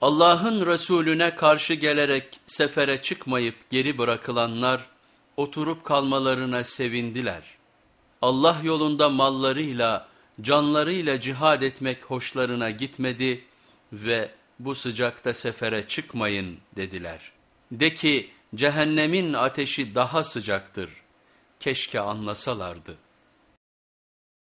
Allah'ın Resulüne karşı gelerek sefere çıkmayıp geri bırakılanlar oturup kalmalarına sevindiler. Allah yolunda mallarıyla, canlarıyla cihad etmek hoşlarına gitmedi ve bu sıcakta sefere çıkmayın dediler. De ki cehennemin ateşi daha sıcaktır. Keşke anlasalardı.''